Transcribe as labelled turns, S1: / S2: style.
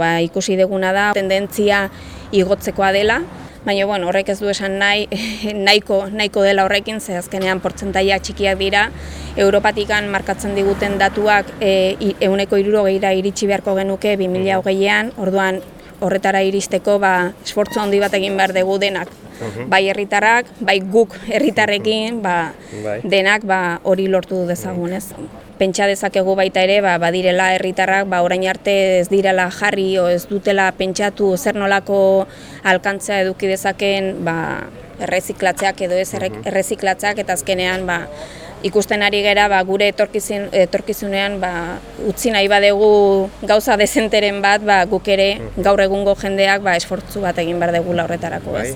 S1: Ba, ikusi deguna da tendentzia igotzekoa dela, baina bueno, horrek ez du esan nahi nahiko, nahiko dela horrekin, ze azkenean portzentaia txikiak dira, Europatikan markatzen diguten datuak e, euneko iruro gehira iritsi beharko genuke 2008an, orduan horretara iristeko ba, esfortzu handi bat egin behar dugu denak. Bai herritarrak, bai guk herritarrekin, ba,
S2: Bai.
S1: denak ba, hori lortu dezagun, ez? Pentsa dezakegu baita ere, ba, badirela herritarrak, ba, orain arte ez direla jarri o ez dutela pentsatu zer nolako alkantzea eduki dezaken ba, erreziklatzeak edo ez erre- erreziklatzeak eta azkenean ba, ikusten ari gera ba, gure etorkizun, etorkizunean ba, utzi nahi badegu gauza dezenteren bat ba, guk ere gaur egungo jendeak ba, esfortzu bat egin behar degula horretarako. Ez?